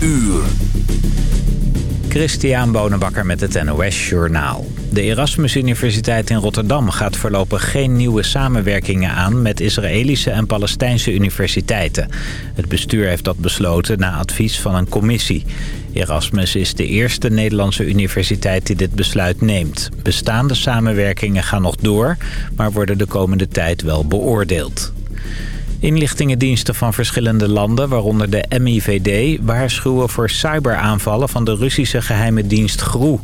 uur. Christian Bonenbakker met het NOS Journaal. De Erasmus Universiteit in Rotterdam gaat voorlopig geen nieuwe samenwerkingen aan... met Israëlische en Palestijnse universiteiten. Het bestuur heeft dat besloten na advies van een commissie. Erasmus is de eerste Nederlandse universiteit die dit besluit neemt. Bestaande samenwerkingen gaan nog door, maar worden de komende tijd wel beoordeeld. Inlichtingendiensten van verschillende landen, waaronder de MIVD... waarschuwen voor cyberaanvallen van de Russische geheime dienst GRU.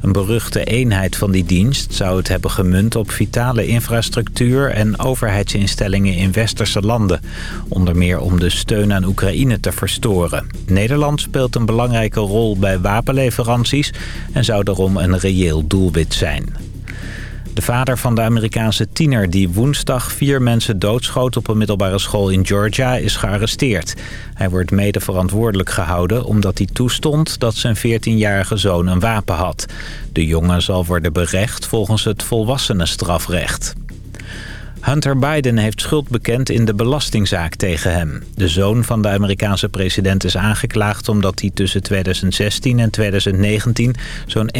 Een beruchte eenheid van die dienst zou het hebben gemunt... op vitale infrastructuur en overheidsinstellingen in westerse landen. Onder meer om de steun aan Oekraïne te verstoren. Nederland speelt een belangrijke rol bij wapenleveranties... en zou daarom een reëel doelwit zijn. De vader van de Amerikaanse tiener die woensdag vier mensen doodschoot op een middelbare school in Georgia is gearresteerd. Hij wordt mede verantwoordelijk gehouden omdat hij toestond dat zijn 14-jarige zoon een wapen had. De jongen zal worden berecht volgens het volwassenenstrafrecht. Hunter Biden heeft schuld bekend in de belastingzaak tegen hem. De zoon van de Amerikaanse president is aangeklaagd omdat hij tussen 2016 en 2019 zo'n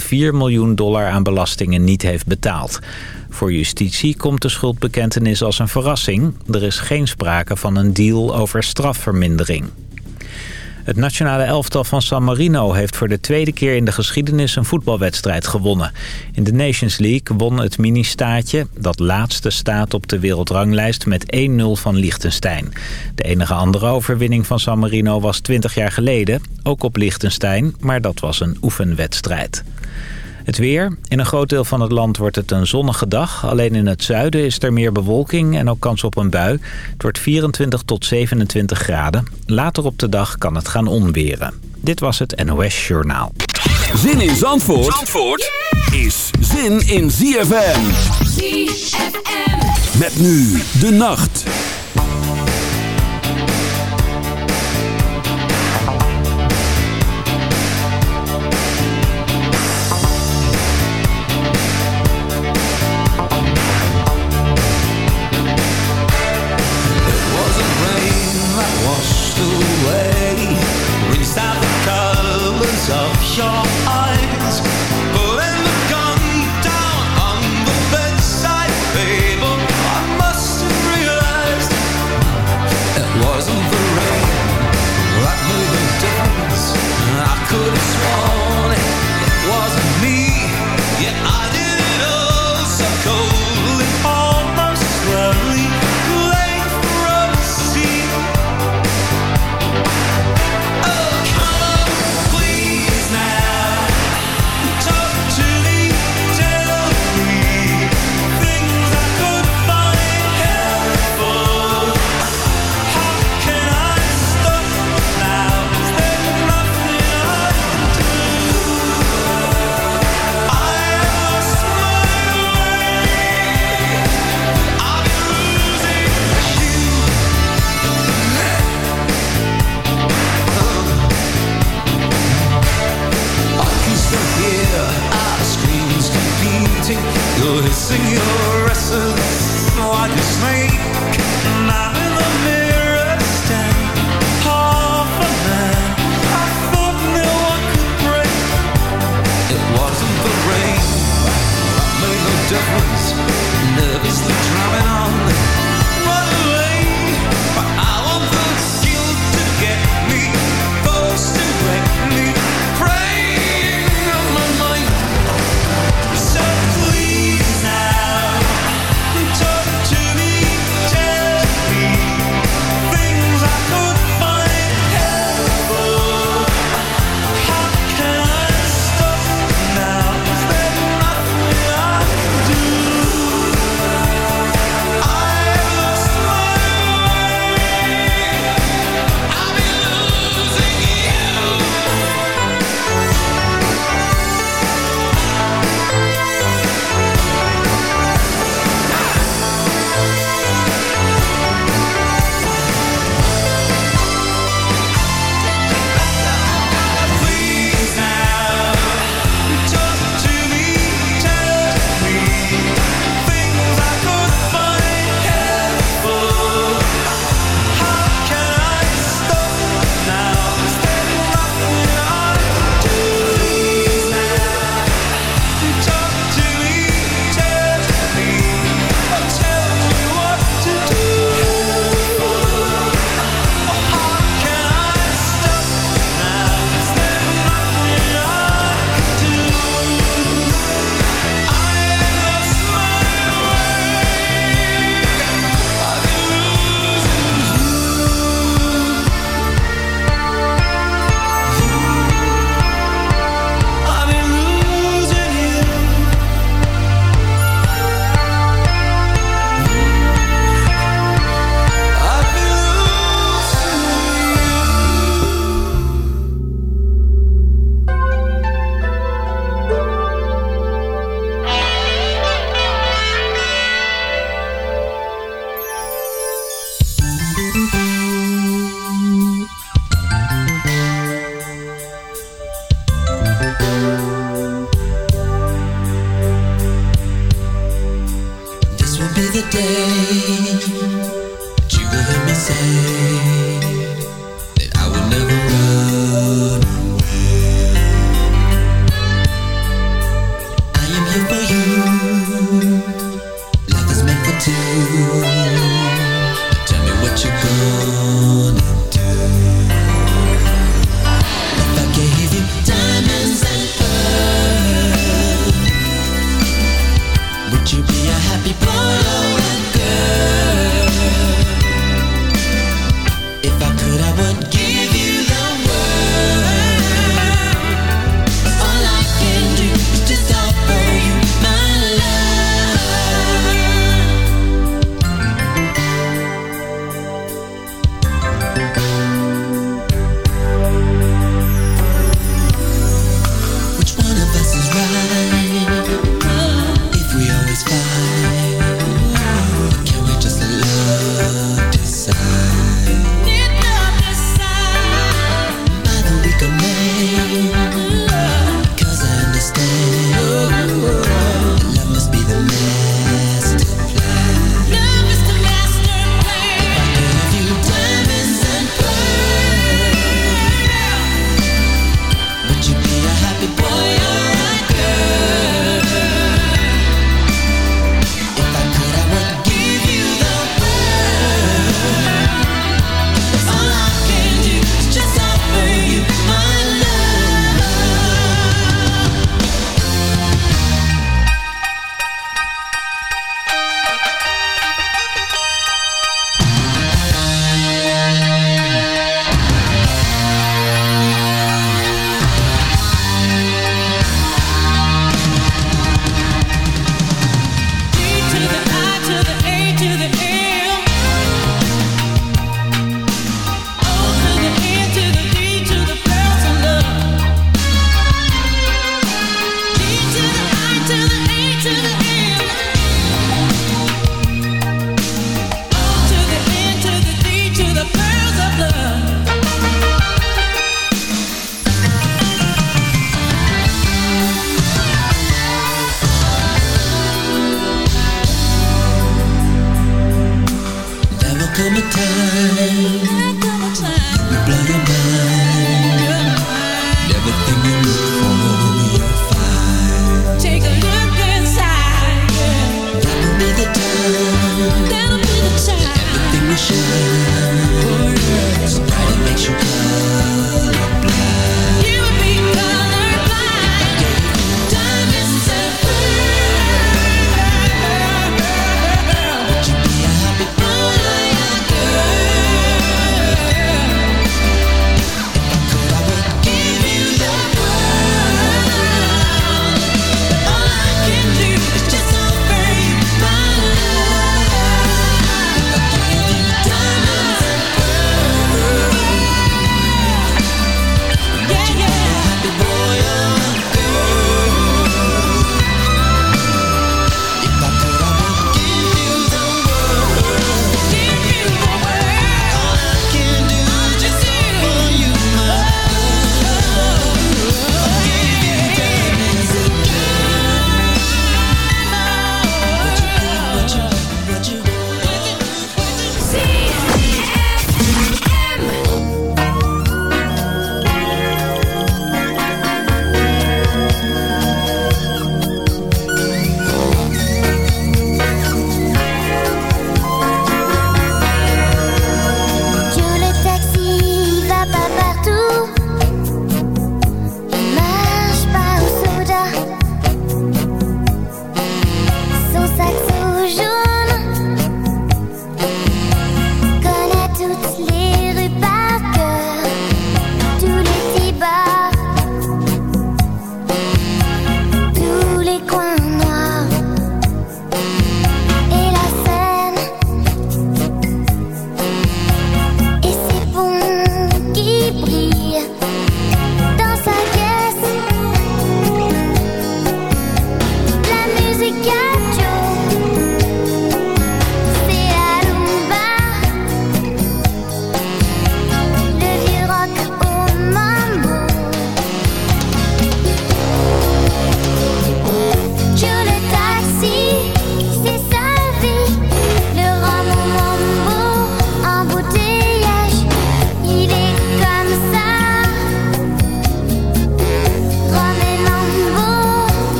1,4 miljoen dollar aan belastingen niet heeft betaald. Voor justitie komt de schuldbekentenis als een verrassing. Er is geen sprake van een deal over strafvermindering. Het nationale elftal van San Marino heeft voor de tweede keer in de geschiedenis een voetbalwedstrijd gewonnen. In de Nations League won het mini-staatje, dat laatste staat op de wereldranglijst, met 1-0 van Liechtenstein. De enige andere overwinning van San Marino was 20 jaar geleden, ook op Liechtenstein, maar dat was een oefenwedstrijd. Het weer. In een groot deel van het land wordt het een zonnige dag. Alleen in het zuiden is er meer bewolking en ook kans op een bui. Het wordt 24 tot 27 graden. Later op de dag kan het gaan onweren. Dit was het NOS Journaal. Zin in Zandvoort, Zandvoort is zin in ZFM. ZFM. Met nu de nacht.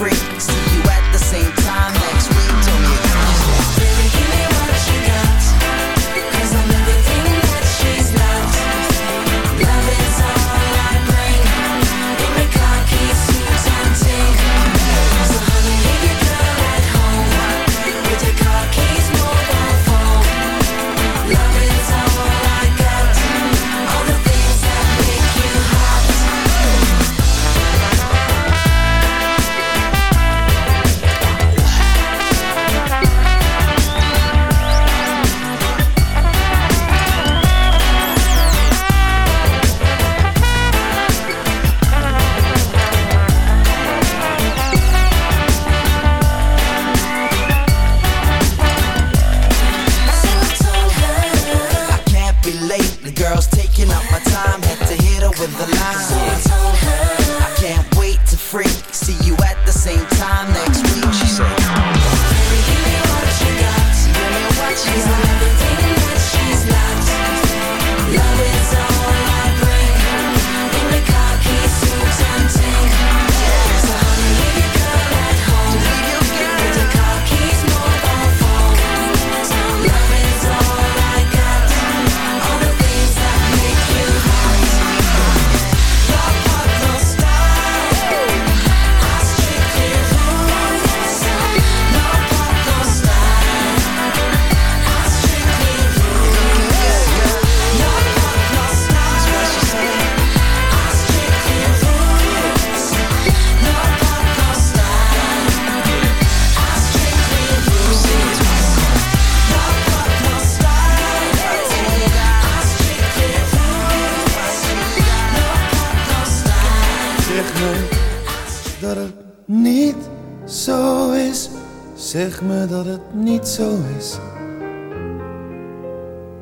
free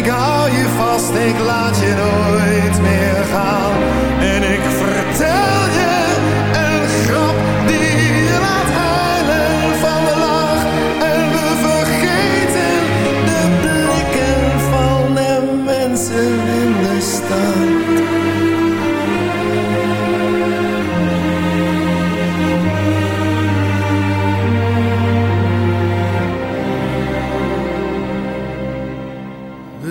ik hou je vast, ik laat je nooit meer gaan. En ik vertel je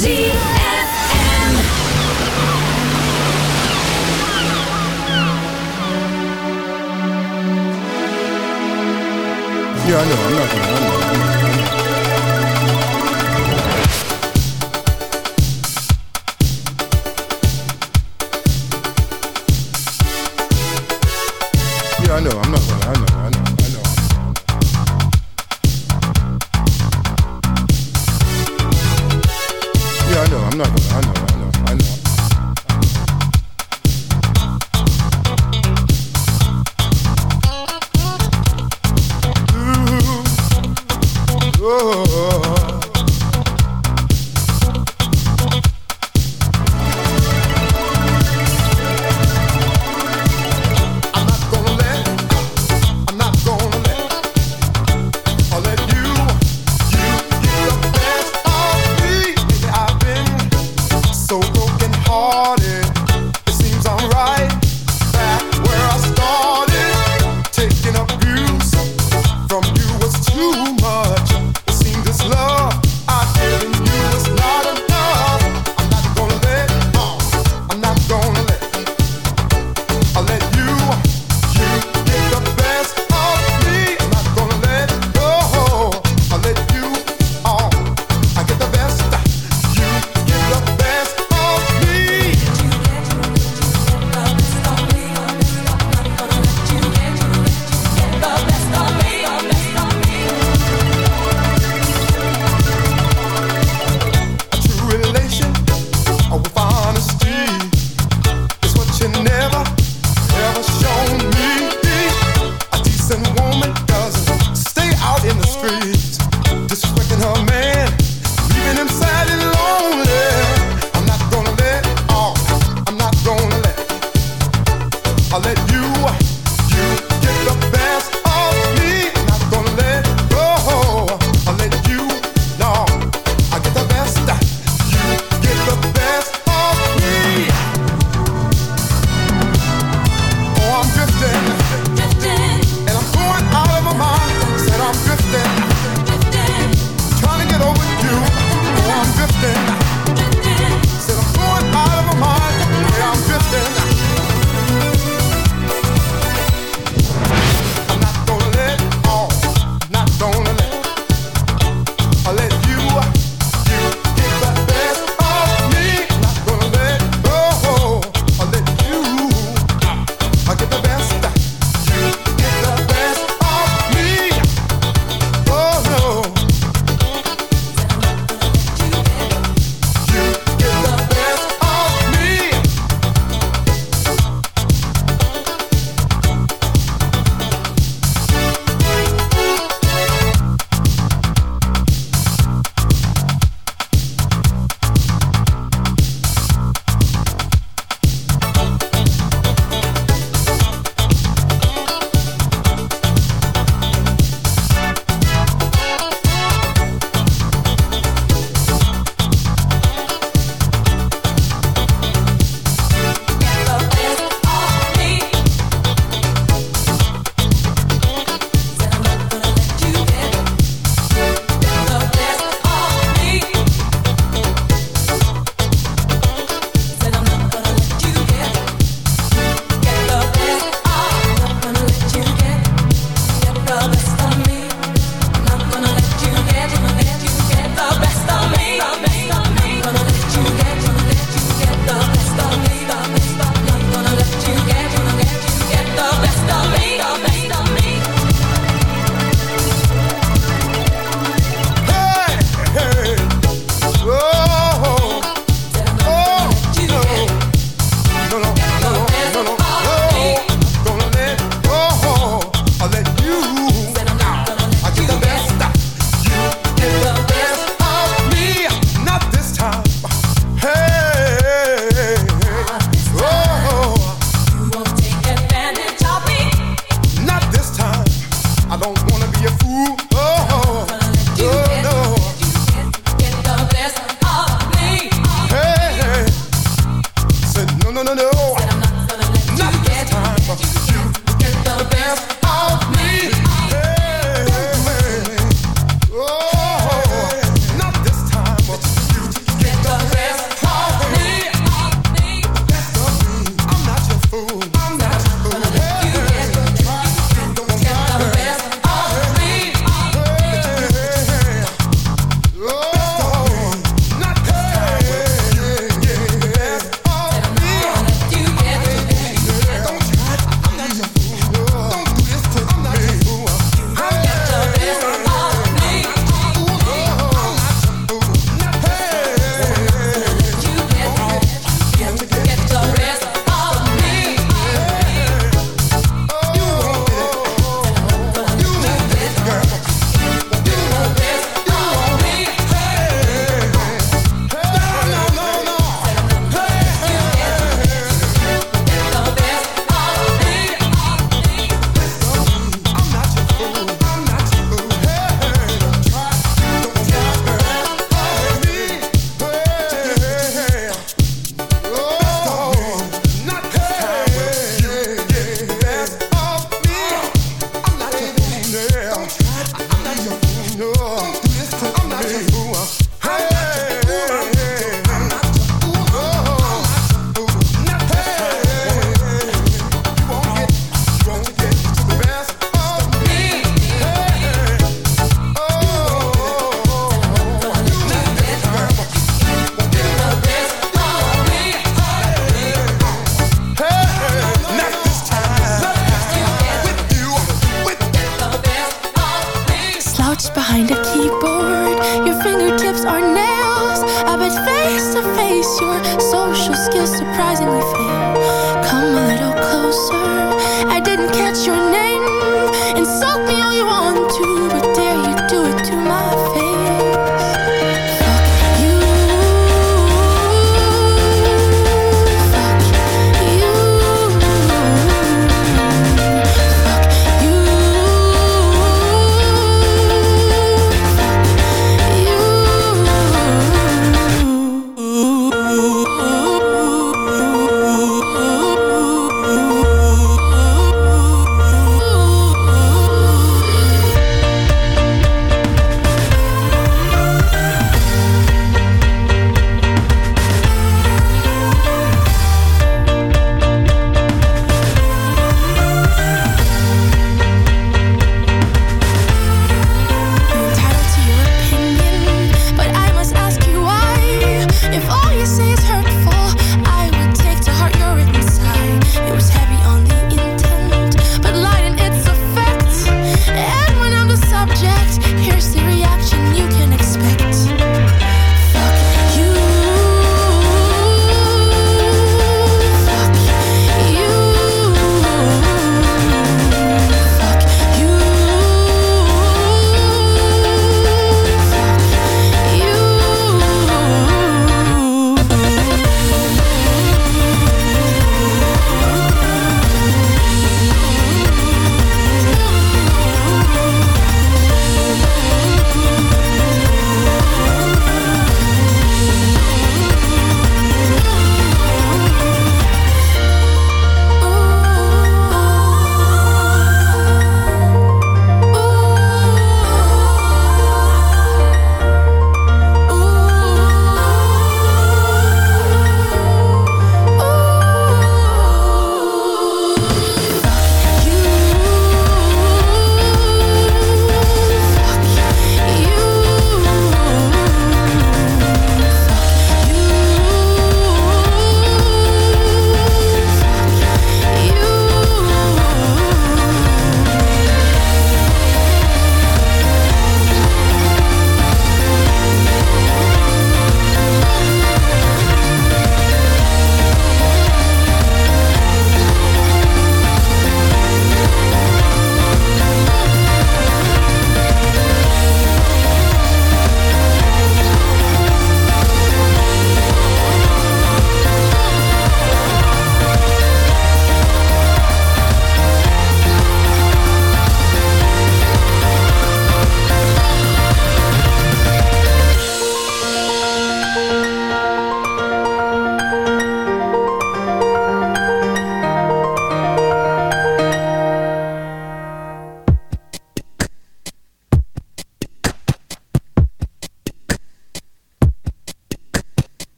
Yeah, I know. I'm not gonna. I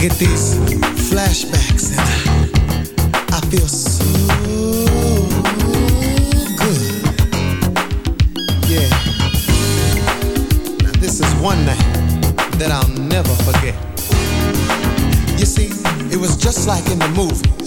get these flashbacks and I, I feel so good. Yeah. Now this is one night that I'll never forget. You see, it was just like in the movie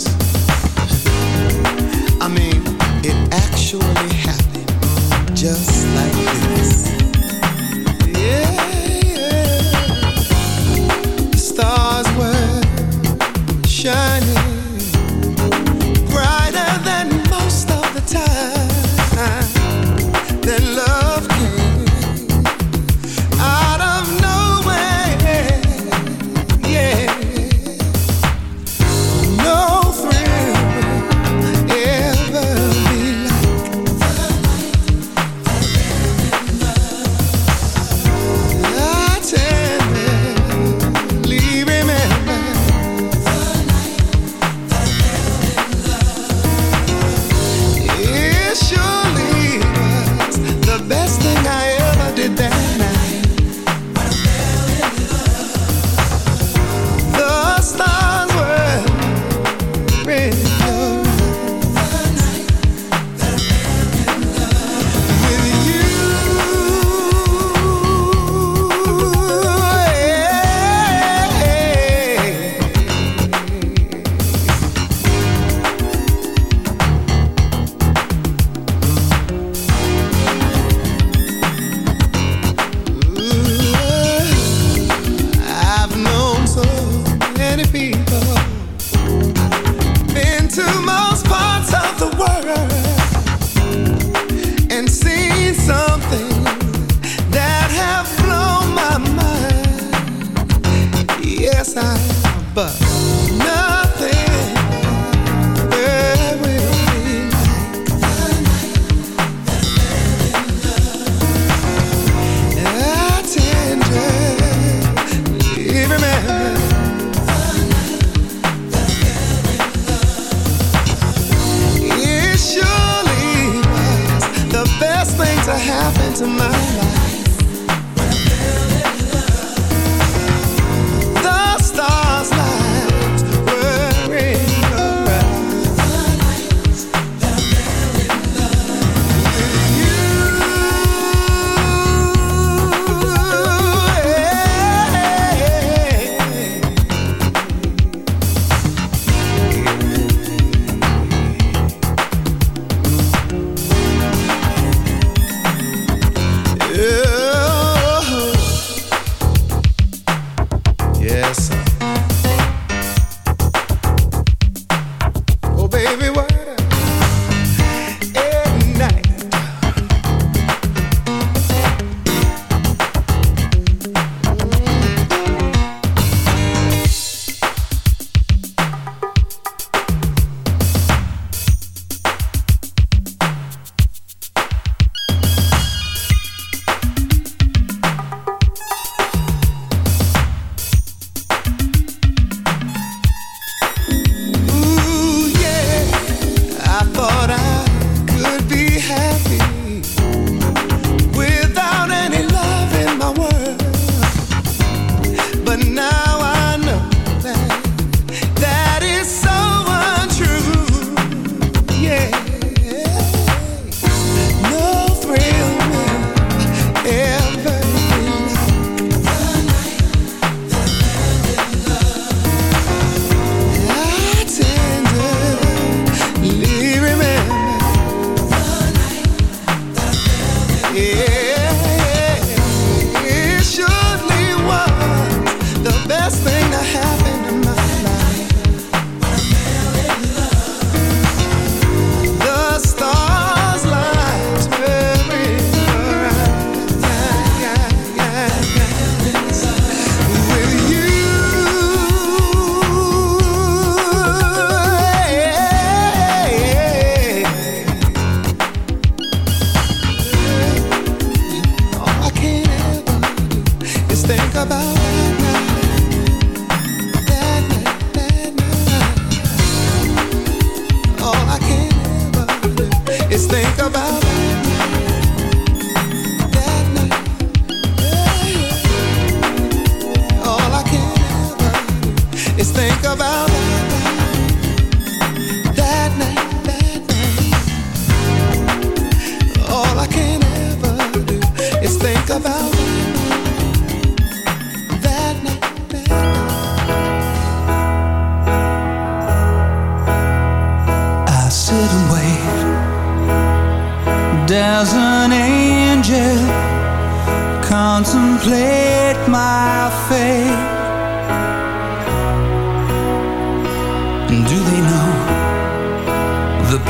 bus.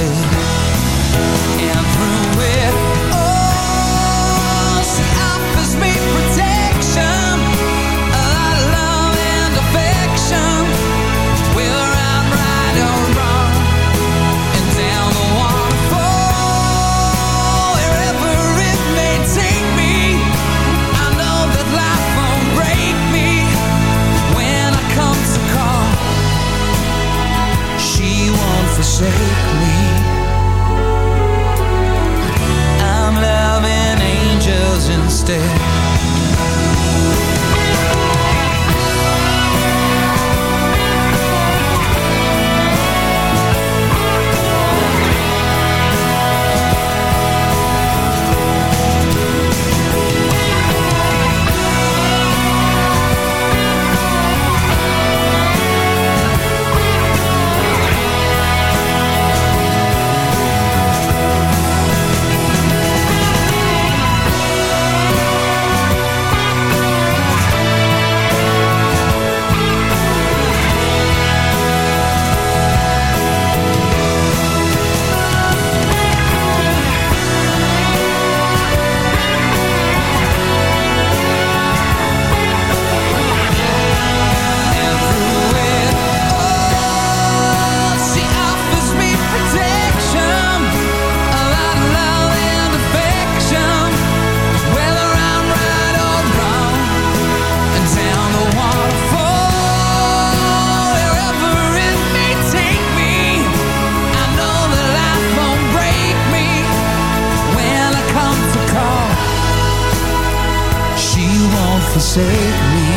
usted. Forsake me.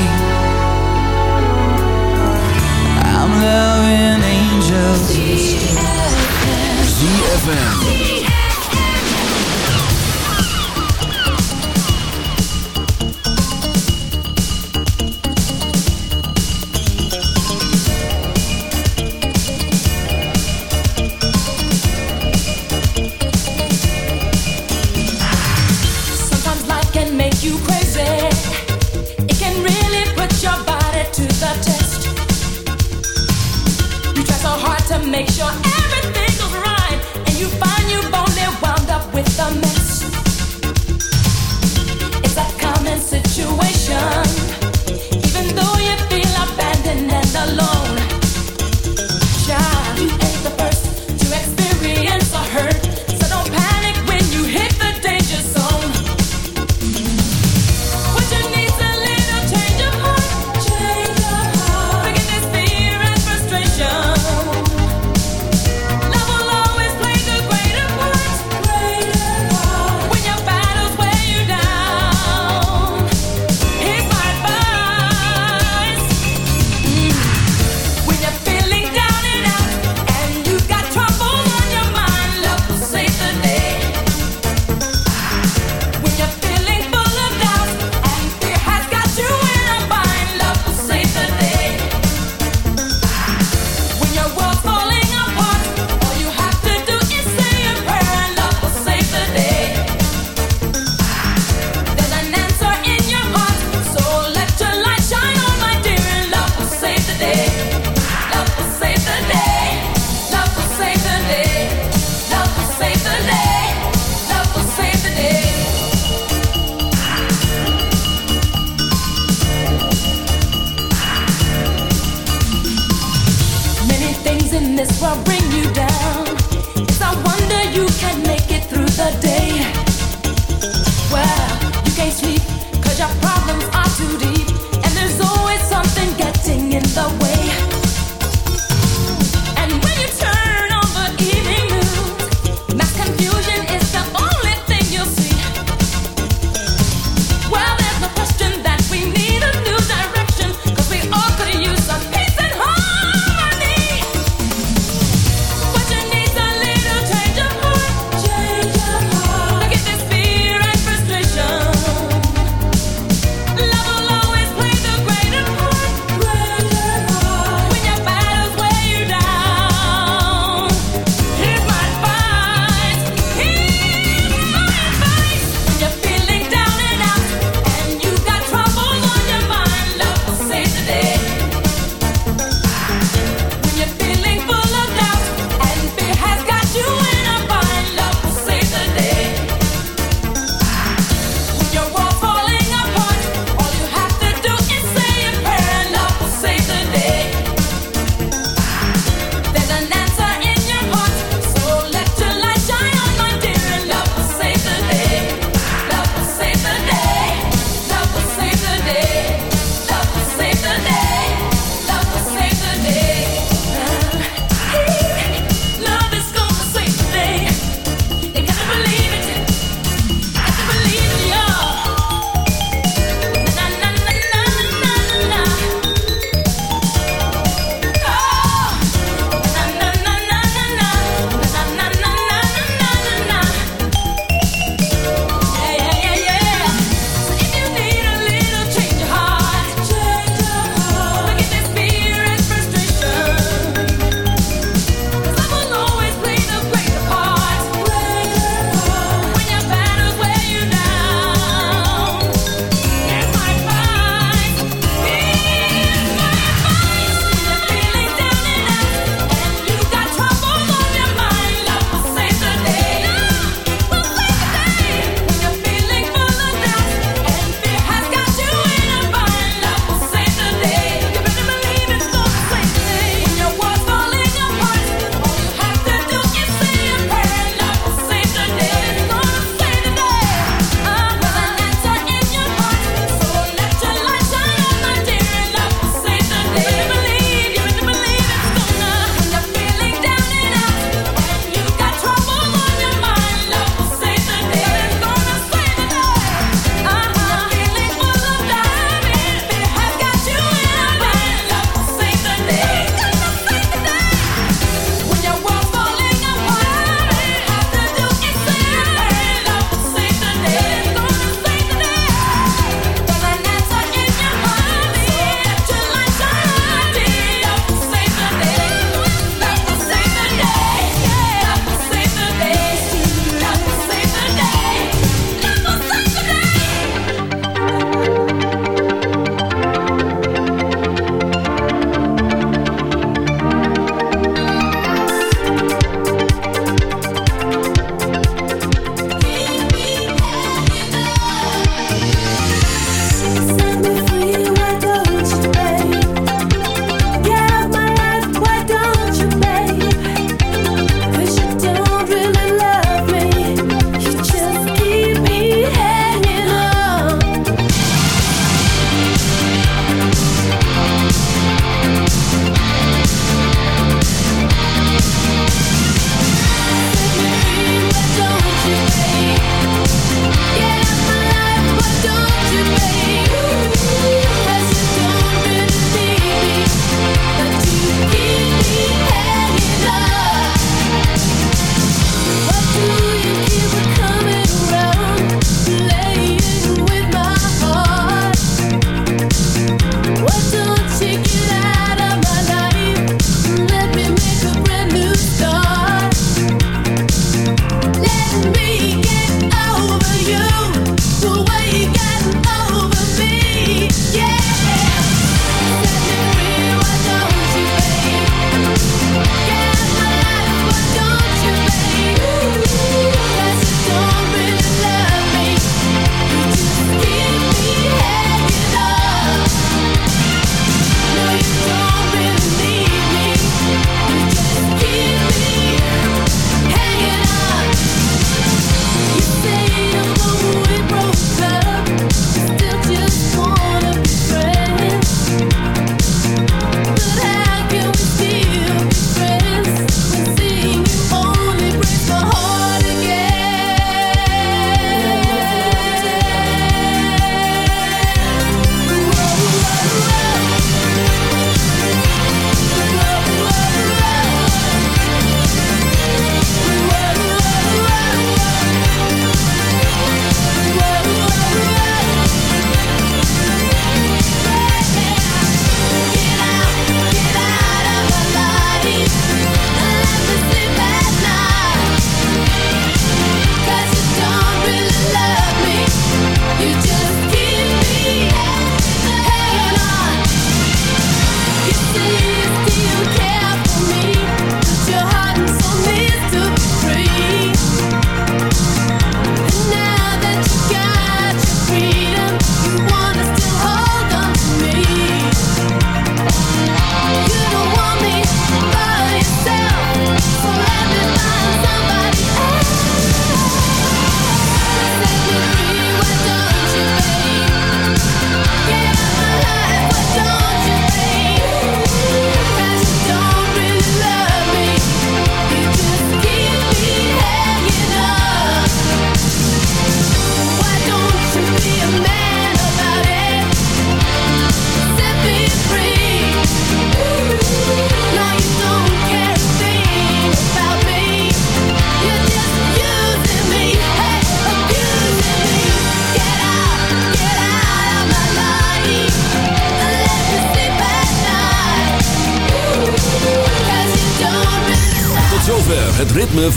I'm loving angels. ZFM.